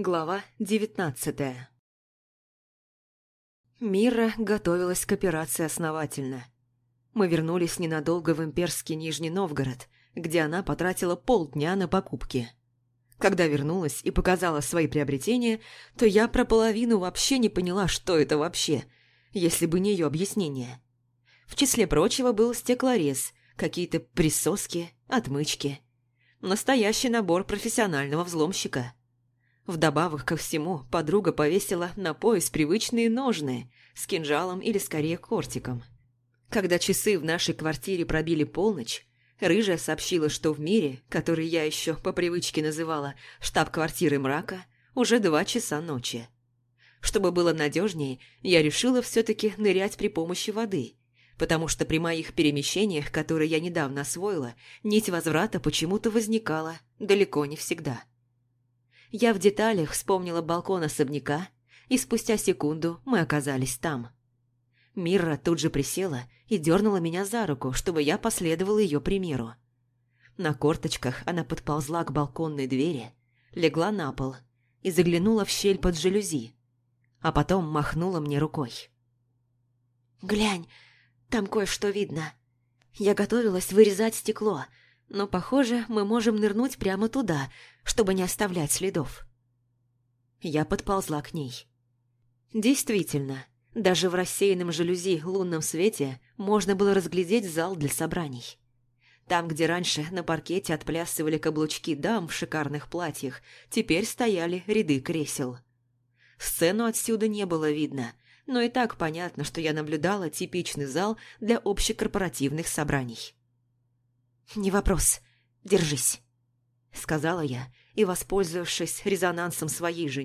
Глава девятнадцатая. Мира готовилась к операции основательно. Мы вернулись ненадолго в имперский Нижний Новгород, где она потратила полдня на покупки. Когда вернулась и показала свои приобретения, то я про половину вообще не поняла, что это вообще, если бы не ее объяснение. В числе прочего был стеклорез, какие-то присоски, отмычки. Настоящий набор профессионального взломщика – Вдобавок ко всему, подруга повесила на пояс привычные ножны с кинжалом или скорее кортиком. Когда часы в нашей квартире пробили полночь, Рыжая сообщила, что в мире, который я еще по привычке называла штаб квартирой мрака, уже два часа ночи. Чтобы было надежнее, я решила все-таки нырять при помощи воды, потому что при моих перемещениях, которые я недавно освоила, нить возврата почему-то возникала далеко не всегда. Я в деталях вспомнила балкон особняка, и спустя секунду мы оказались там. Мира тут же присела и дернула меня за руку, чтобы я последовала ее примеру. На корточках она подползла к балконной двери, легла на пол и заглянула в щель под жалюзи, а потом махнула мне рукой. «Глянь, там кое-что видно. Я готовилась вырезать стекло, но, похоже, мы можем нырнуть прямо туда, чтобы не оставлять следов. Я подползла к ней. Действительно, даже в рассеянном жалюзи лунном свете можно было разглядеть зал для собраний. Там, где раньше на паркете отплясывали каблучки дам в шикарных платьях, теперь стояли ряды кресел. Сцену отсюда не было видно, но и так понятно, что я наблюдала типичный зал для общекорпоративных собраний. «Не вопрос. Держись», — сказала я и, воспользовавшись резонансом своей же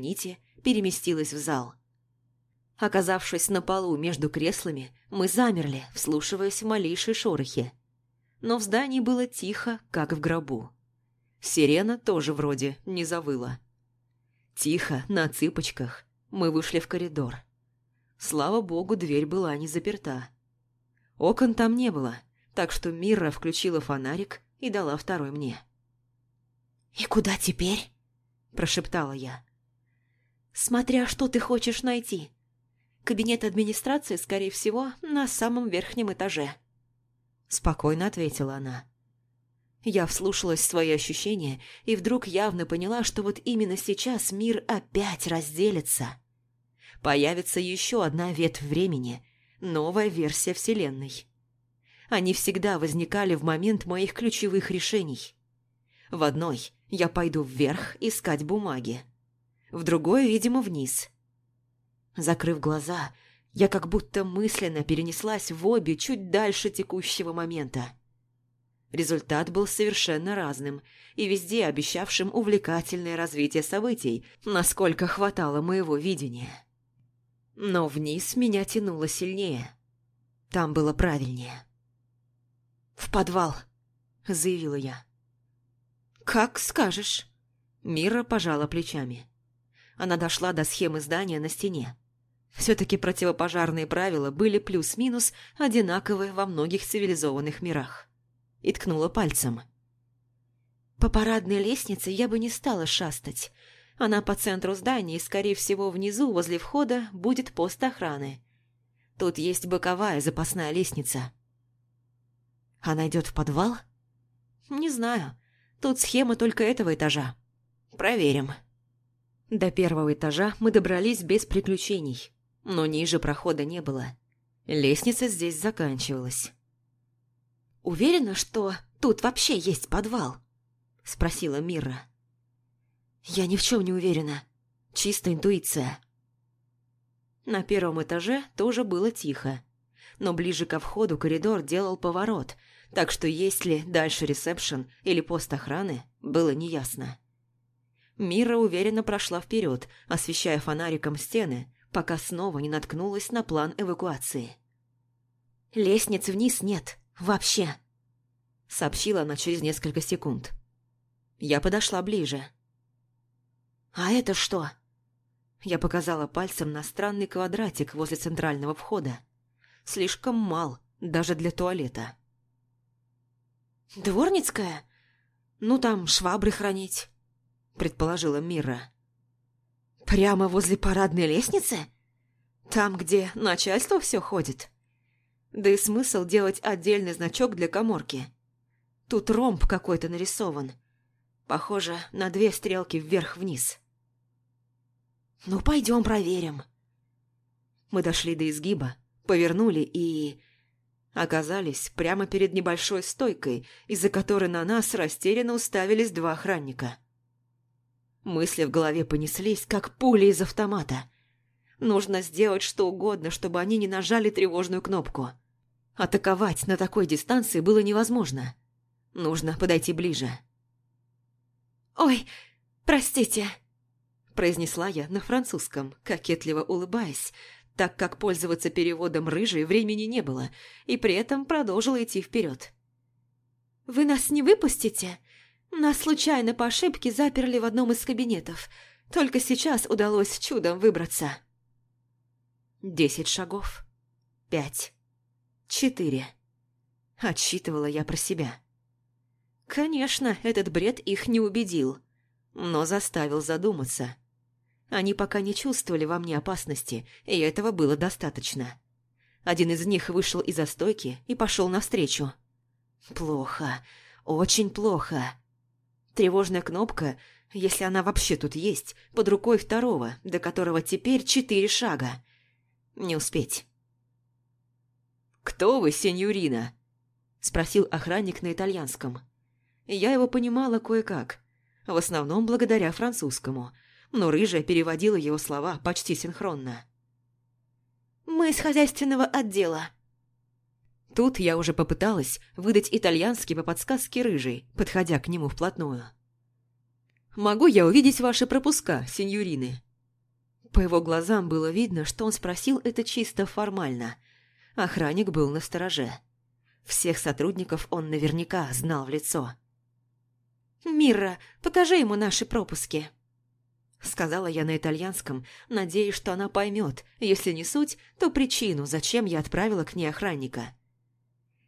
переместилась в зал. Оказавшись на полу между креслами, мы замерли, вслушиваясь в малейшие шорохи. Но в здании было тихо, как в гробу. Сирена тоже вроде не завыла. Тихо, на цыпочках, мы вышли в коридор. Слава богу, дверь была не заперта. Окон там не было — так что Мира включила фонарик и дала второй мне. «И куда теперь?» – прошептала я. «Смотря что ты хочешь найти. Кабинет администрации, скорее всего, на самом верхнем этаже». Спокойно ответила она. Я вслушалась в свои ощущения и вдруг явно поняла, что вот именно сейчас мир опять разделится. Появится еще одна ветвь времени, новая версия Вселенной. Они всегда возникали в момент моих ключевых решений. В одной я пойду вверх искать бумаги, в другой, видимо, вниз. Закрыв глаза, я как будто мысленно перенеслась в обе чуть дальше текущего момента. Результат был совершенно разным и везде обещавшим увлекательное развитие событий, насколько хватало моего видения. Но вниз меня тянуло сильнее. Там было правильнее. «В подвал», — заявила я. «Как скажешь». Мира пожала плечами. Она дошла до схемы здания на стене. Все-таки противопожарные правила были плюс-минус одинаковые во многих цивилизованных мирах. И ткнула пальцем. По парадной лестнице я бы не стала шастать. Она по центру здания и, скорее всего, внизу, возле входа, будет пост охраны. Тут есть боковая запасная лестница. Она а идет в подвал? Не знаю. Тут схема только этого этажа. Проверим. До первого этажа мы добрались без приключений, но ниже прохода не было. Лестница здесь заканчивалась. «Уверена, что тут вообще есть подвал?» – спросила Мира. «Я ни в чем не уверена. Чисто интуиция». На первом этаже тоже было тихо, но ближе ко входу коридор делал поворот – так что есть ли дальше ресепшн или пост охраны, было неясно. Мира уверенно прошла вперед, освещая фонариком стены, пока снова не наткнулась на план эвакуации. «Лестниц вниз нет, вообще», — сообщила она через несколько секунд. Я подошла ближе. «А это что?» Я показала пальцем на странный квадратик возле центрального входа. Слишком мал даже для туалета. «Дворницкая? Ну, там швабры хранить», — предположила Мира. «Прямо возле парадной лестницы? Там, где начальство все ходит? Да и смысл делать отдельный значок для коморки. Тут ромб какой-то нарисован. Похоже на две стрелки вверх-вниз». «Ну, пойдем проверим». Мы дошли до изгиба, повернули и оказались прямо перед небольшой стойкой, из-за которой на нас растерянно уставились два охранника. Мысли в голове понеслись, как пули из автомата. Нужно сделать что угодно, чтобы они не нажали тревожную кнопку. Атаковать на такой дистанции было невозможно. Нужно подойти ближе. «Ой, простите», – произнесла я на французском, кокетливо улыбаясь, так как пользоваться переводом рыжей времени не было, и при этом продолжила идти вперед. «Вы нас не выпустите? Нас случайно по ошибке заперли в одном из кабинетов. Только сейчас удалось чудом выбраться». Десять шагов. Пять. Четыре. Отсчитывала я про себя. Конечно, этот бред их не убедил, но заставил задуматься – они пока не чувствовали во мне опасности, и этого было достаточно. Один из них вышел из застойки и пошел навстречу. Плохо, очень плохо. Тревожная кнопка, если она вообще тут есть, под рукой второго, до которого теперь четыре шага. Не успеть. «Кто вы, сеньорина?» – спросил охранник на итальянском. Я его понимала кое-как, в основном благодаря французскому – но рыжая переводила его слова почти синхронно. «Мы из хозяйственного отдела». Тут я уже попыталась выдать итальянский по подсказке рыжий, подходя к нему вплотную. «Могу я увидеть ваши пропуска, сеньорины?» По его глазам было видно, что он спросил это чисто формально. Охранник был на стороже. Всех сотрудников он наверняка знал в лицо. «Мира, покажи ему наши пропуски», Сказала я на итальянском, надеясь, что она поймет, если не суть, то причину, зачем я отправила к ней охранника.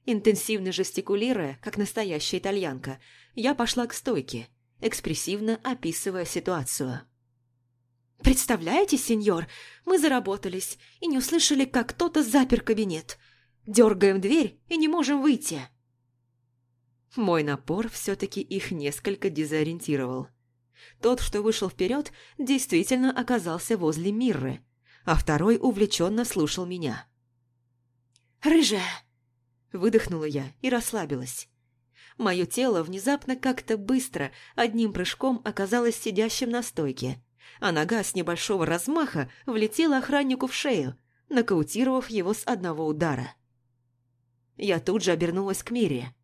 Интенсивно жестикулируя, как настоящая итальянка, я пошла к стойке, экспрессивно описывая ситуацию. «Представляете, сеньор, мы заработались и не услышали, как кто-то запер кабинет. Дергаем дверь и не можем выйти». Мой напор все-таки их несколько дезориентировал. Тот, что вышел вперед, действительно оказался возле Мирры, а второй увлеченно слушал меня. «Рыжая!» – выдохнула я и расслабилась. Мое тело внезапно как-то быстро одним прыжком оказалось сидящим на стойке, а нога с небольшого размаха влетела охраннику в шею, нокаутировав его с одного удара. Я тут же обернулась к Мире.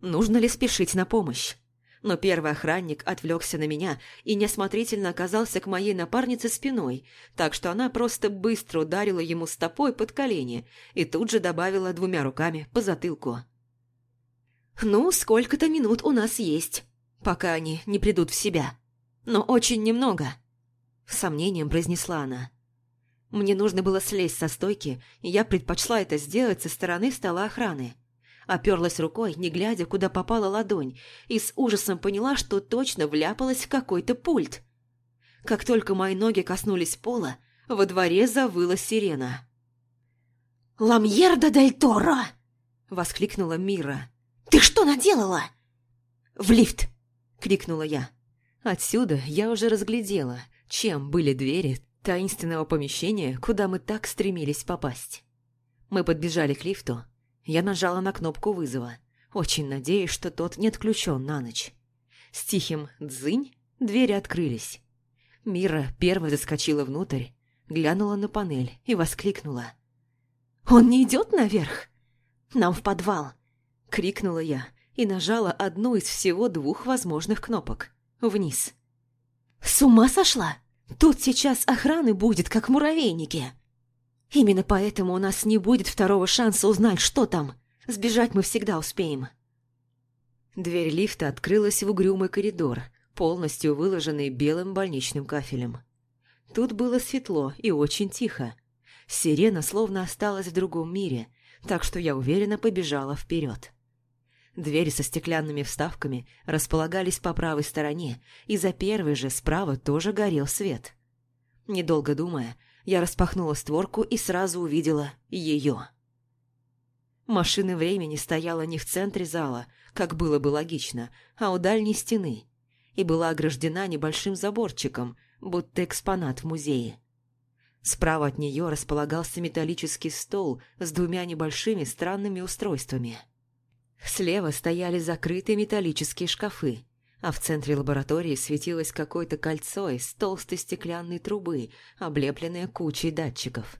Нужно ли спешить на помощь? но первый охранник отвлекся на меня и неосмотрительно оказался к моей напарнице спиной, так что она просто быстро ударила ему стопой под колени и тут же добавила двумя руками по затылку. «Ну, сколько-то минут у нас есть, пока они не придут в себя. Но очень немного», – сомнением произнесла она. Мне нужно было слезть со стойки, и я предпочла это сделать со стороны стола охраны – Оперлась рукой, не глядя, куда попала ладонь, и с ужасом поняла, что точно вляпалась в какой-то пульт. Как только мои ноги коснулись пола, во дворе завыла сирена. «Ламьерда дель Торо!» – воскликнула Мира. «Ты что наделала?» «В лифт!» – крикнула я. Отсюда я уже разглядела, чем были двери таинственного помещения, куда мы так стремились попасть. Мы подбежали к лифту, я нажала на кнопку вызова, очень надеясь, что тот не отключен на ночь. С тихим «дзынь» двери открылись. Мира первой заскочила внутрь, глянула на панель и воскликнула. «Он не идет наверх? Нам в подвал!» — крикнула я и нажала одну из всего двух возможных кнопок — вниз. «С ума сошла? Тут сейчас охраны будет, как муравейники!» Именно поэтому у нас не будет второго шанса узнать, что там. Сбежать мы всегда успеем. Дверь лифта открылась в угрюмый коридор, полностью выложенный белым больничным кафелем. Тут было светло и очень тихо. Сирена словно осталась в другом мире, так что я уверенно побежала вперед. Двери со стеклянными вставками располагались по правой стороне, и за первой же справа тоже горел свет. Недолго думая, Я распахнула створку и сразу увидела ее. Машина времени стояла не в центре зала, как было бы логично, а у дальней стены, и была ограждена небольшим заборчиком, будто экспонат в музее. Справа от нее располагался металлический стол с двумя небольшими странными устройствами. Слева стояли закрытые металлические шкафы – а в центре лаборатории светилось какое-то кольцо из толстой стеклянной трубы, облепленное кучей датчиков.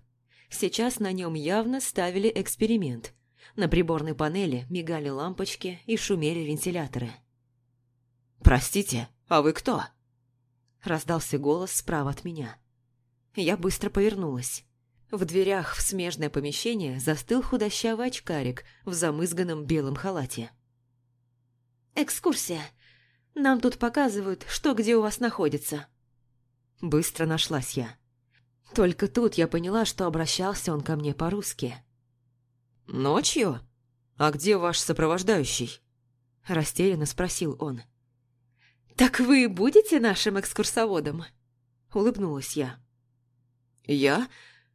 Сейчас на нем явно ставили эксперимент. На приборной панели мигали лампочки и шумели вентиляторы. «Простите, а вы кто?» Раздался голос справа от меня. Я быстро повернулась. В дверях в смежное помещение застыл худощавый очкарик в замызганном белом халате. «Экскурсия. Нам тут показывают, что где у вас находится». Быстро нашлась я. Только тут я поняла, что обращался он ко мне по-русски. «Ночью? А где ваш сопровождающий?» Растерянно спросил он. «Так вы будете нашим экскурсоводом?» Улыбнулась я. «Я?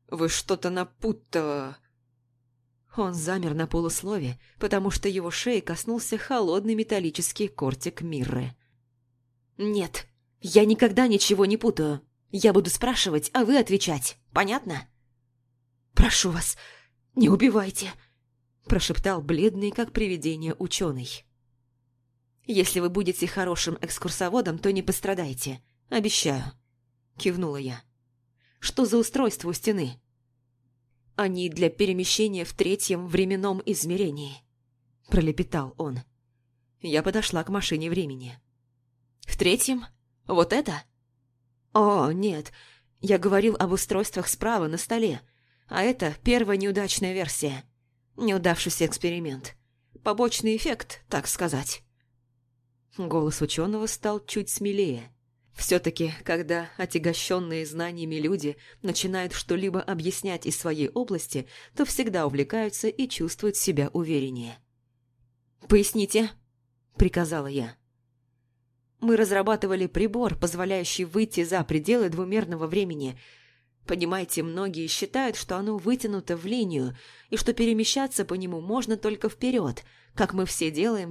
Вы что-то напутто...» Он замер на полуслове, потому что его шеи коснулся холодный металлический кортик Мирры. «Нет, я никогда ничего не путаю. Я буду спрашивать, а вы отвечать. Понятно?» «Прошу вас, не убивайте!» – прошептал бледный, как привидение, ученый. «Если вы будете хорошим экскурсоводом, то не пострадайте. Обещаю!» – кивнула я. «Что за устройство у стены? а не для перемещения в третьем временном измерении», – пролепетал он. Я подошла к машине времени. «В третьем? Вот это?» «О, нет, я говорил об устройствах справа на столе, а это первая неудачная версия. Неудавшийся эксперимент. Побочный эффект, так сказать». Голос ученого стал чуть смелее – Все-таки, когда отягощенные знаниями люди начинают что-либо объяснять из своей области, то всегда увлекаются и чувствуют себя увереннее. «Поясните», – приказала я. «Мы разрабатывали прибор, позволяющий выйти за пределы двумерного времени. Понимаете, многие считают, что оно вытянуто в линию, и что перемещаться по нему можно только вперед, как мы все делаем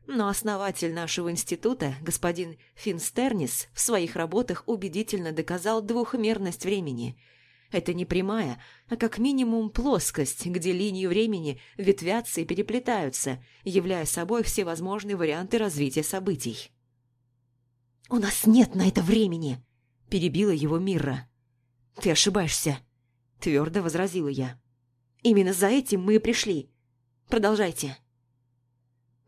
естественным образом – но основатель нашего института, господин Финстернис, в своих работах убедительно доказал двухмерность времени. Это не прямая, а как минимум плоскость, где линии времени ветвятся и переплетаются, являя собой всевозможные варианты развития событий. «У нас нет на это времени!» – перебила его Мирра. «Ты ошибаешься», – твердо возразила я. «Именно за этим мы и пришли. Продолжайте».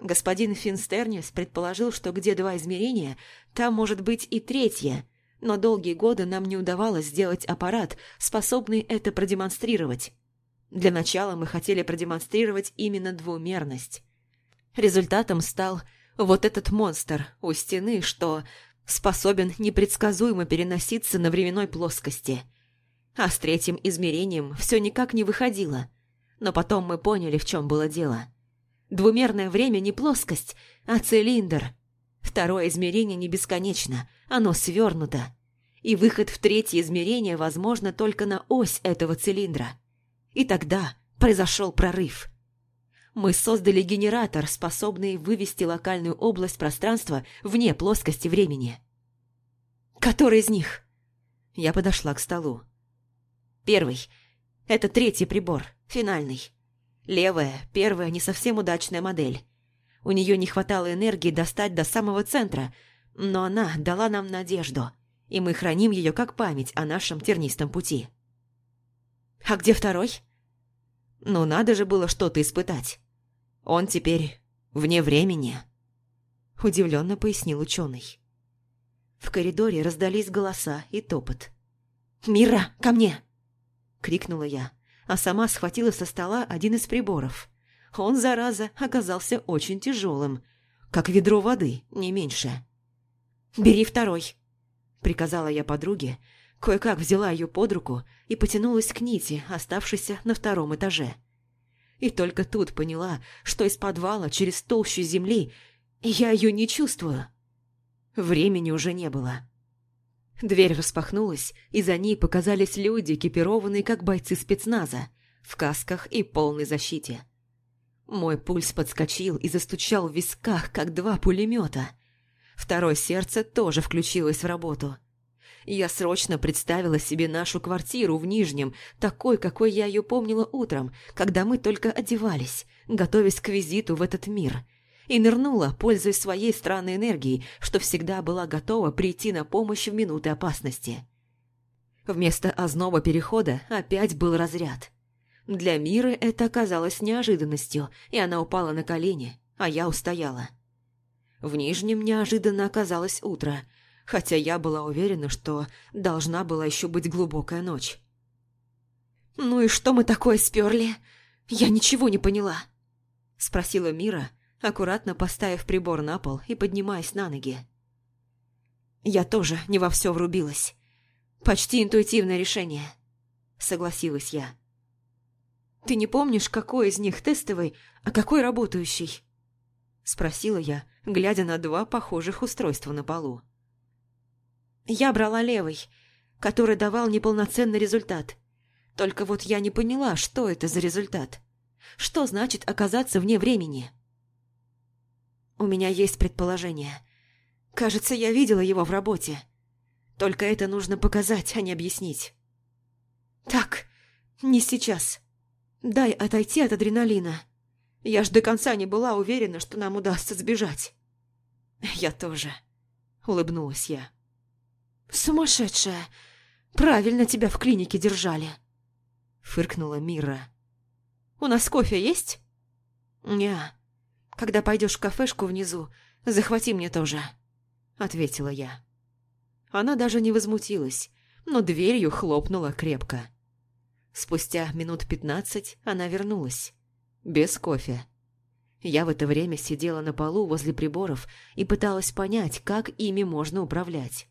Господин Финстернис предположил, что где два измерения, там может быть и третье, но долгие годы нам не удавалось сделать аппарат, способный это продемонстрировать. Для начала мы хотели продемонстрировать именно двумерность. Результатом стал вот этот монстр у стены, что способен непредсказуемо переноситься на временной плоскости. А с третьим измерением все никак не выходило. Но потом мы поняли, в чем было дело. Двумерное время не плоскость, а цилиндр. Второе измерение не бесконечно, оно свернуто. И выход в третье измерение возможно только на ось этого цилиндра. И тогда произошел прорыв. Мы создали генератор, способный вывести локальную область пространства вне плоскости времени. Который из них? Я подошла к столу. Первый. Это третий прибор, финальный. Левая, первая, не совсем удачная модель. У нее не хватало энергии достать до самого центра, но она дала нам надежду, и мы храним ее как память о нашем тернистом пути. «А где второй?» «Ну, надо же было что-то испытать. Он теперь вне времени», – удивленно пояснил ученый. В коридоре раздались голоса и топот. «Мира, ко мне!» – крикнула я. а сама схватила со стола один из приборов. Он, зараза, оказался очень тяжелым, как ведро воды, не меньше. «Бери второй», — приказала я подруге, кое-как взяла ее под руку и потянулась к нити, оставшейся на втором этаже. И только тут поняла, что из подвала через толщу земли я ее не чувствую. Времени уже не было. Дверь распахнулась, и за ней показались люди, экипированные как бойцы спецназа, в касках и полной защите. Мой пульс подскочил и застучал в висках, как два пулемета. Второе сердце тоже включилось в работу. Я срочно представила себе нашу квартиру в Нижнем, такой, какой я ее помнила утром, когда мы только одевались, готовясь к визиту в этот мир – и нырнула, пользуясь своей странной энергией, что всегда была готова прийти на помощь в минуты опасности. Вместо озноба перехода опять был разряд. Для Миры это оказалось неожиданностью, и она упала на колени, а я устояла. В Нижнем неожиданно оказалось утро, хотя я была уверена, что должна была еще быть глубокая ночь. «Ну и что мы такое сперли? Я ничего не поняла», – спросила Мира, – аккуратно поставив прибор на пол и поднимаясь на ноги. «Я тоже не во все врубилась. Почти интуитивное решение», — согласилась я. «Ты не помнишь, какой из них тестовый, а какой работающий?» — спросила я, глядя на два похожих устройства на полу. «Я брала левый, который давал неполноценный результат. Только вот я не поняла, что это за результат. Что значит оказаться вне времени?» У меня есть предположение. Кажется, я видела его в работе. Только это нужно показать, а не объяснить. Так, не сейчас. Дай отойти от адреналина. Я ж до конца не была уверена, что нам удастся сбежать. Я тоже. Улыбнулась я. Сумасшедшая. Правильно тебя в клинике держали. Фыркнула Мира. У нас кофе есть? Неа когда пойдешь в кафешку внизу, захвати мне тоже», – ответила я. Она даже не возмутилась, но дверью хлопнула крепко. Спустя минут пятнадцать она вернулась. Без кофе. Я в это время сидела на полу возле приборов и пыталась понять, как ими можно управлять.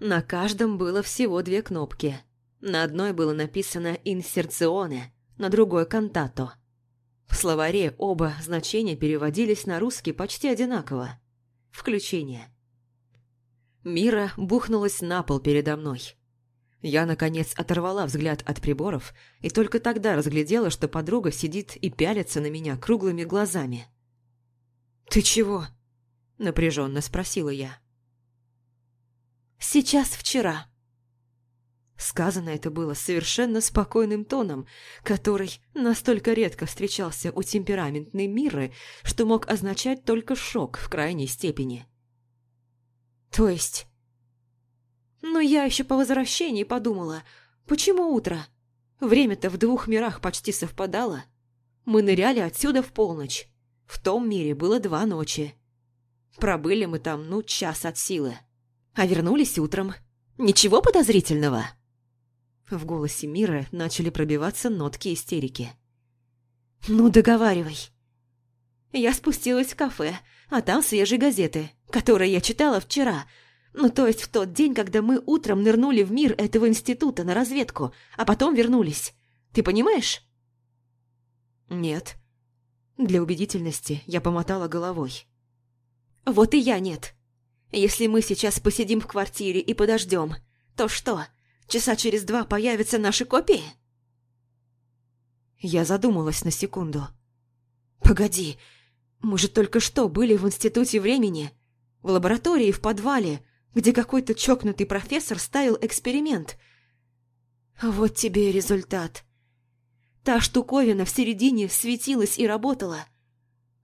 На каждом было всего две кнопки. На одной было написано «Инсерционе», на другой «Контато». В словаре оба значения переводились на русский почти одинаково. Включение. Мира бухнулась на пол передо мной. Я, наконец, оторвала взгляд от приборов и только тогда разглядела, что подруга сидит и пялится на меня круглыми глазами. «Ты чего?» – напряженно спросила я. «Сейчас вчера», Сказано это было совершенно спокойным тоном, который настолько редко встречался у темпераментной Миры, что мог означать только шок в крайней степени. То есть... Но я еще по возвращении подумала, почему утро? Время-то в двух мирах почти совпадало. Мы ныряли отсюда в полночь. В том мире было два ночи. Пробыли мы там, ну, час от силы. А вернулись утром. Ничего подозрительного? В голосе Мира начали пробиваться нотки истерики. «Ну, договаривай!» Я спустилась в кафе, а там свежие газеты, которые я читала вчера. Ну, то есть в тот день, когда мы утром нырнули в мир этого института на разведку, а потом вернулись. Ты понимаешь? Нет. Для убедительности я помотала головой. Вот и я нет. Если мы сейчас посидим в квартире и подождем, то что? часа через два появятся наши копии? Я задумалась на секунду. Погоди, мы же только что были в институте времени, в лаборатории в подвале, где какой-то чокнутый профессор ставил эксперимент. Вот тебе и результат. Та штуковина в середине светилась и работала.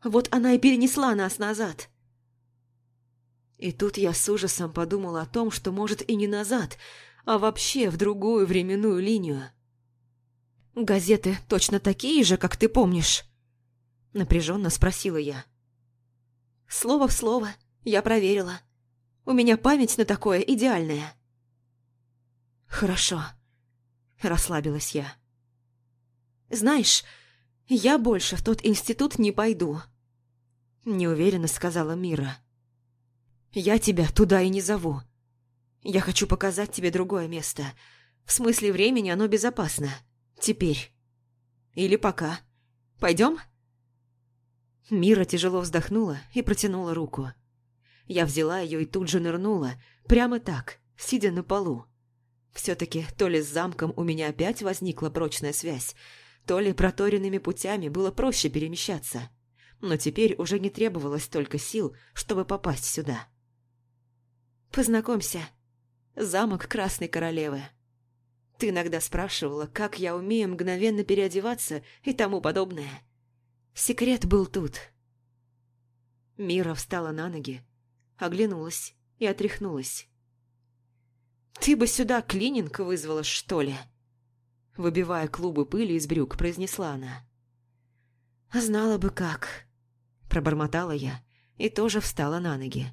Вот она и перенесла нас назад. И тут я с ужасом подумала о том, что а вообще в другую временную линию. «Газеты точно такие же, как ты помнишь?» Напряженно спросила я. Слово в слово, я проверила. У меня память на такое идеальная. «Хорошо», – расслабилась я. «Знаешь, я больше в тот институт не пойду», – неуверенно сказала Мира. «Я тебя туда и не зову. Я хочу показать тебе другое место. В смысле времени оно безопасно. Теперь. Или пока. Пойдем?» Мира тяжело вздохнула и протянула руку. Я взяла ее и тут же нырнула, прямо так, сидя на полу. Все-таки то ли с замком у меня опять возникла прочная связь, то ли проторенными путями было проще перемещаться. Но теперь уже не требовалось столько сил, чтобы попасть сюда. «Познакомься», замок Красной Королевы. Ты иногда спрашивала, как я умею мгновенно переодеваться и тому подобное. Секрет был тут. Мира встала на ноги, оглянулась и отряхнулась. «Ты бы сюда клининг вызвала, что ли?» Выбивая клубы пыли из брюк, произнесла она. «Знала бы как», – пробормотала я и тоже встала на ноги.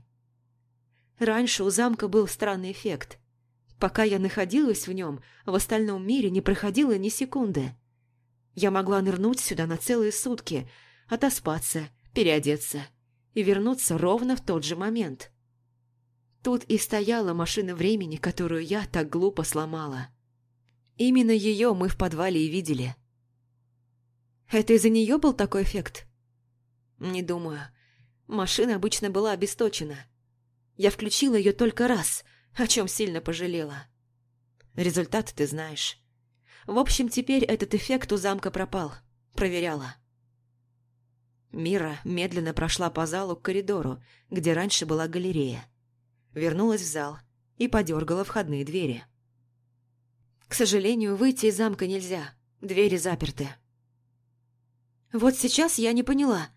Раньше у замка был странный эффект. Пока я находилась в нем, в остальном мире не проходило ни секунды. Я могла нырнуть сюда на целые сутки, отоспаться, переодеться и вернуться ровно в тот же момент. Тут и стояла машина времени, которую я так глупо сломала. Именно ее мы в подвале и видели. Это из-за нее был такой эффект? Не думаю. Машина обычно была обесточена. Я включила ее только раз, о чем сильно пожалела. Результат ты знаешь. В общем, теперь этот эффект у замка пропал. Проверяла. Мира медленно прошла по залу к коридору, где раньше была галерея. Вернулась в зал и подергала входные двери. К сожалению, выйти из замка нельзя. Двери заперты. Вот сейчас я не поняла.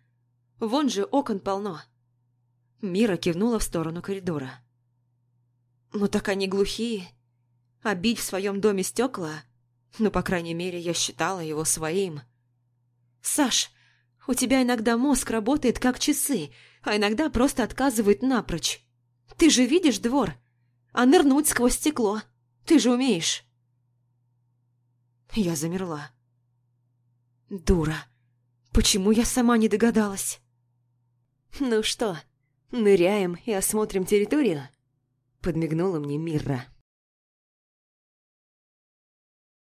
Вон же окон полно. Мира кивнула в сторону коридора. «Ну так они глухие. А бить в своем доме стекла? Ну, по крайней мере, я считала его своим. Саш, у тебя иногда мозг работает как часы, а иногда просто отказывает напрочь. Ты же видишь двор, а нырнуть сквозь стекло ты же умеешь». Я замерла. «Дура! Почему я сама не догадалась?» «Ну что?» ныряем и осмотрим территорию? подмигнула мне Мирра.